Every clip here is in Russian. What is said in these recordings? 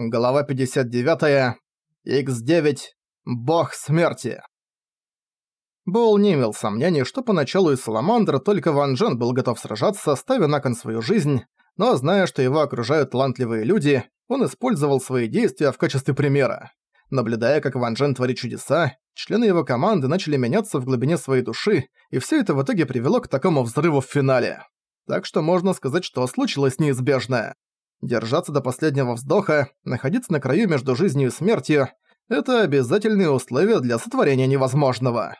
Глава 59. X9. Бог смерти. Бол не имел сомнений, что поначалу из Саламандра только Ван Джен был готов сражаться, ставя на кон свою жизнь, но зная, что его окружают талантливые люди, он использовал свои действия в качестве примера. Наблюдая, как Ван Джен творит чудеса, члены его команды начали меняться в глубине своей души, и все это в итоге привело к такому взрыву в финале. Так что можно сказать, что случилось неизбежное. Держаться до последнего вздоха, находиться на краю между жизнью и смертью – это обязательные условия для сотворения невозможного.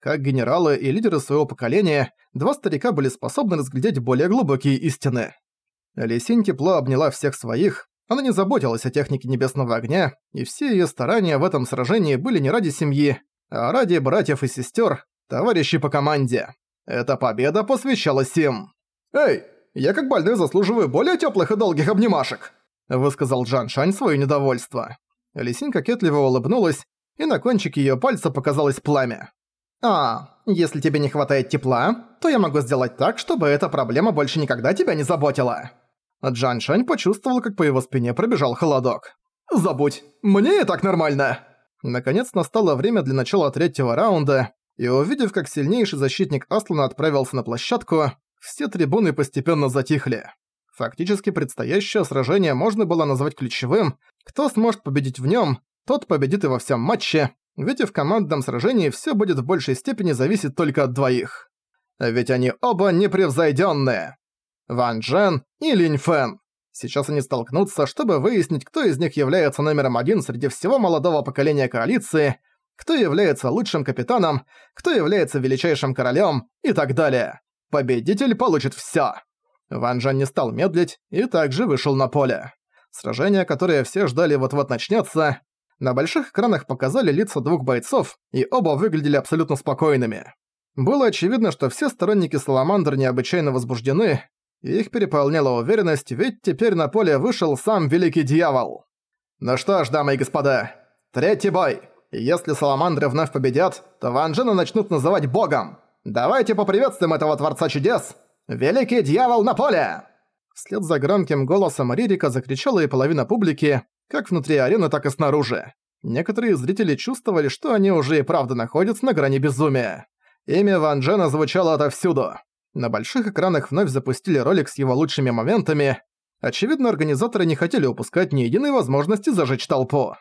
Как генералы и лидеры своего поколения, два старика были способны разглядеть более глубокие истины. Лисинь тепло обняла всех своих, она не заботилась о технике Небесного Огня, и все её старания в этом сражении были не ради семьи, а ради братьев и сестёр, товарищей по команде. Эта победа посвящалась им. «Эй, я как больной заслуживаю более тёплых и долгих обнимашек», высказал Джан Шань своё недовольство. Лисинь кокетливо улыбнулась, и на кончике её пальца показалось пламя. «А, если тебе не хватает тепла, то я могу сделать так, чтобы эта проблема больше никогда тебя не заботила». Джан Шань почувствовал, как по его спине пробежал холодок. «Забудь, мне и так нормально!» Наконец настало время для начала третьего раунда, и увидев, как сильнейший защитник Аслана отправился на площадку, все трибуны постепенно затихли. Фактически предстоящее сражение можно было назвать ключевым. Кто сможет победить в нем, тот победит и во всем матче, ведь и в командном сражении все будет в большей степени зависеть только от двоих. Ведь они оба непревзойденные. Ван Джен и Линь Фэн. Сейчас они столкнутся, чтобы выяснить, кто из них является номером один среди всего молодого поколения коалиции, кто является лучшим капитаном, кто является величайшим королем и так далее. Победитель получит всё. Ван Джен не стал медлить и также вышел на поле. Сражение, которое все ждали вот-вот начнется. На больших экранах показали лица двух бойцов, и оба выглядели абсолютно спокойными. Было очевидно, что все сторонники Саламандр необычайно возбуждены, и их переполняла уверенность, ведь теперь на поле вышел сам Великий Дьявол. Ну что ж, дамы и господа, третий бой. Если Саламандры вновь победят, то Ван Джена начнут называть богом. Давайте поприветствуем этого Творца Чудес! Великий Дьявол на поле!» Вслед за громким голосом Ририка закричала и половина публики, как внутри арены, так и снаружи. Некоторые зрители чувствовали, что они уже и правда находятся на грани безумия. Имя Ван Джена звучало отовсюду. На больших экранах вновь запустили ролик с его лучшими моментами. Очевидно, организаторы не хотели упускать ни единой возможности зажечь толпу.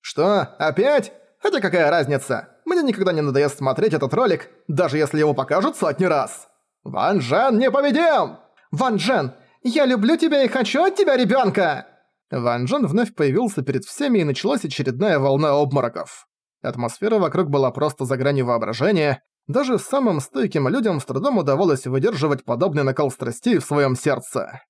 «Что, опять? Хотя какая разница? Мне никогда не надоест смотреть этот ролик, даже если его покажут сотни раз. Ван Джен непобедим! Ван Джен, я люблю тебя и хочу от тебя ребенка! Ван Джен вновь появился перед всеми и началась очередная волна обмороков. Атмосфера вокруг была просто за гранью воображения, даже самым стойким людям с трудом удавалось выдерживать подобный накал страстей в своем сердце.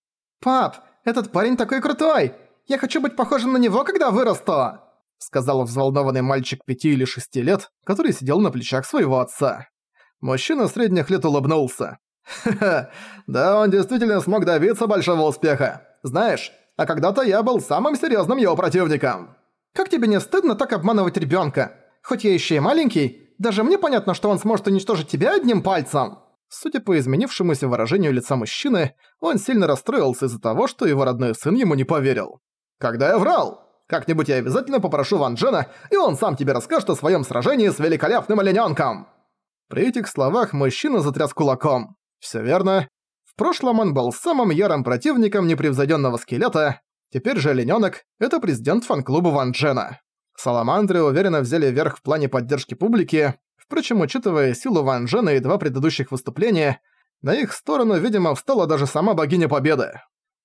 «Пап, этот парень такой крутой! Я хочу быть похожим на него, когда вырасту!» Сказал взволнованный мальчик пяти или шести лет, который сидел на плечах своего отца. Мужчина средних лет улыбнулся. «Ха-ха, да он действительно смог добиться большого успеха. Знаешь, а когда-то я был самым серьезным его противником. Как тебе не стыдно так обманывать ребенка? Хоть я еще и маленький, даже мне понятно, что он сможет уничтожить тебя одним пальцем». Судя по изменившемуся выражению лица мужчины, он сильно расстроился из-за того, что его родной сын ему не поверил. «Когда я врал? Как-нибудь я обязательно попрошу Ван Джена, и он сам тебе расскажет о своем сражении с великолепным оленёнком!» При этих словах мужчина затряс кулаком. Все верно. В прошлом он был самым ярым противником непревзойденного скелета, теперь же оленёнок — это президент фан-клуба Ван Джена. Саламандры уверенно взяли верх в плане поддержки публики, впрочем, учитывая силу Ван Джена и два предыдущих выступления, на их сторону, видимо, встала даже сама богиня Победы.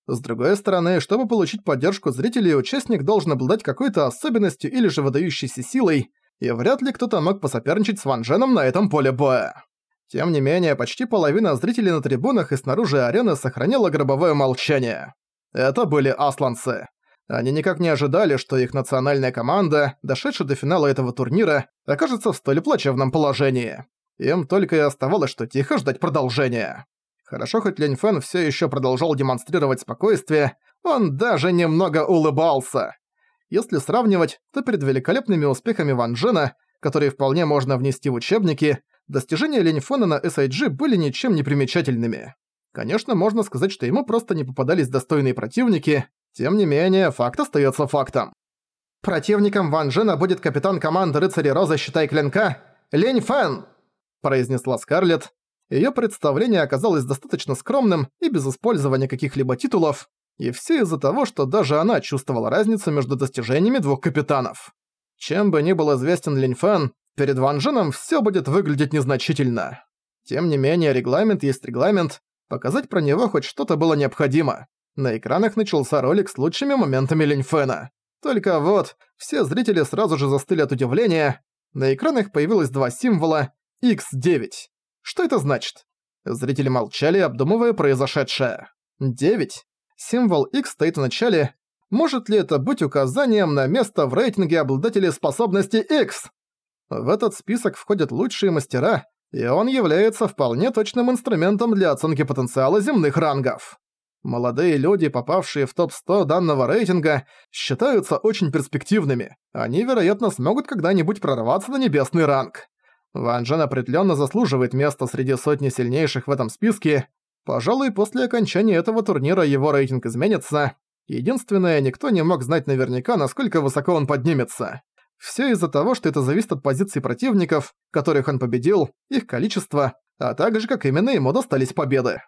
С другой стороны, чтобы получить поддержку зрителей, участник должен обладать какой-то особенностью или же выдающейся силой, и вряд ли кто-то мог посоперничать с Ван Дженом на этом поле боя. Тем не менее, почти половина зрителей на трибунах и снаружи арены сохраняла гробовое молчание. Это были асланцы. Они никак не ожидали, что их национальная команда, дошедшая до финала этого турнира, окажется в столь плачевном положении. Им только и оставалось, что тихо ждать продолжения. Хорошо, хоть Лень Фэн всё ещё продолжал демонстрировать спокойствие, он даже немного улыбался. Если сравнивать, то перед великолепными успехами Ван Джена, которые вполне можно внести в учебники, достижения Лень Фэна на SIG были ничем не примечательными. Конечно, можно сказать, что ему просто не попадались достойные противники, Тем не менее, факт остается фактом. «Противником Ван Джена будет капитан команды рыцарей Роза Считай Клинка Лень Фэн!» произнесла Скарлетт. Её представление оказалось достаточно скромным и без использования каких-либо титулов, и все из-за того, что даже она чувствовала разницу между достижениями двух капитанов. Чем бы ни был известен Линь Фэн, перед Ван Дженом всё будет выглядеть незначительно. Тем не менее, регламент есть регламент, показать про него хоть что-то было необходимо. На экранах начался ролик с лучшими моментами Линь Фэна. Только вот, все зрители сразу же застыли от удивления. На экранах появилось два символа X9. Что это значит? Зрители молчали, обдумывая произошедшее. 9. Символ X стоит в начале. Может ли это быть указанием на место в рейтинге обладателей способности X? В этот список входят лучшие мастера, и он является вполне точным инструментом для оценки потенциала земных рангов. Молодые люди, попавшие в топ-100 данного рейтинга, считаются очень перспективными. Они, вероятно, смогут когда-нибудь прорваться на небесный ранг. Ван Джен определенно заслуживает места среди сотни сильнейших в этом списке. Пожалуй, после окончания этого турнира его рейтинг изменится. Единственное, никто не мог знать наверняка, насколько высоко он поднимется. Все из-за того, что это зависит от позиций противников, которых он победил, их количества, а также как именно ему достались победы.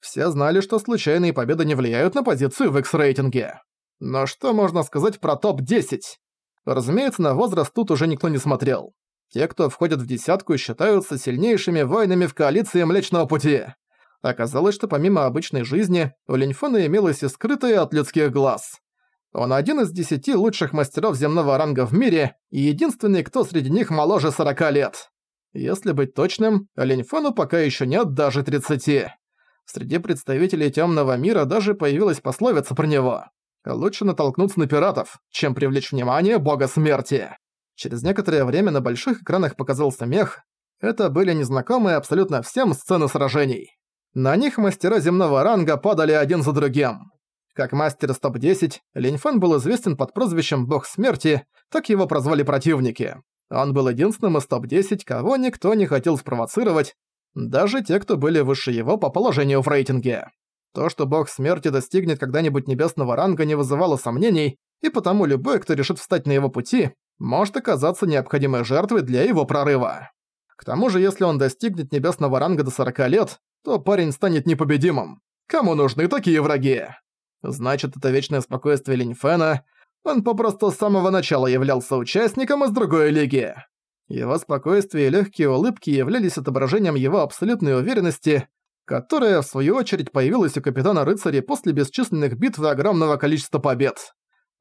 Все знали, что случайные победы не влияют на позицию в X-рейтинге. Но что можно сказать про топ-10? Разумеется, на возраст тут уже никто не смотрел. Те, кто входят в десятку, считаются сильнейшими воинами в коалиции Млечного Пути. Оказалось, что помимо обычной жизни, у Линьфона имелось и скрытое от людских глаз. Он один из десяти лучших мастеров земного ранга в мире и единственный, кто среди них моложе 40 лет. Если быть точным, Линьфону пока еще нет даже 30. Среди представителей темного мира даже появилась пословица про него. Лучше натолкнуться на пиратов, чем привлечь внимание бога смерти. Через некоторое время на больших экранах показался мех. Это были незнакомые абсолютно всем сцены сражений. На них мастера земного ранга падали один за другим. Как мастер из топ-10, Линьфэн был известен под прозвищем «Бог смерти», так его прозвали противники. Он был единственным из топ-10, кого никто не хотел спровоцировать, даже те, кто были выше его по положению в рейтинге. То, что бог смерти достигнет когда-нибудь небесного ранга, не вызывало сомнений, и потому любой, кто решит встать на его пути, может оказаться необходимой жертвой для его прорыва. К тому же, если он достигнет небесного ранга до 40 лет, то парень станет непобедимым. Кому нужны такие враги? Значит, это вечное спокойствие Линьфена. Он попросту с самого начала являлся участником из другой лиги. Его спокойствие и легкие улыбки являлись отображением его абсолютной уверенности, которая, в свою очередь, появилась у капитана рыцарей после бесчисленных битв и огромного количества побед.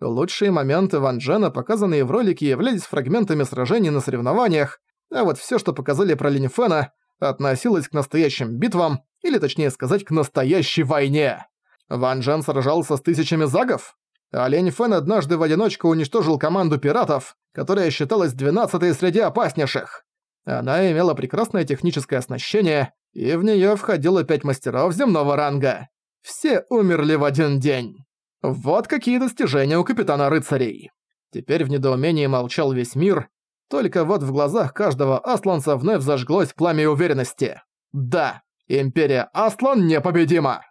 Лучшие моменты Ван Джена, показанные в ролике, являлись фрагментами сражений на соревнованиях, а вот все, что показали про Линь Фэна, относилось к настоящим битвам, или точнее сказать, к настоящей войне. Ван Джен сражался с тысячами загов? А Линь Фэн однажды в одиночку уничтожил команду пиратов, которая считалась двенадцатой среди опаснейших. Она имела прекрасное техническое оснащение, и в неё входило пять мастеров земного ранга. Все умерли в один день. Вот какие достижения у капитана рыцарей. Теперь в недоумении молчал весь мир, только вот в глазах каждого асланца вновь зажглось пламя уверенности. Да, Империя Аслан непобедима!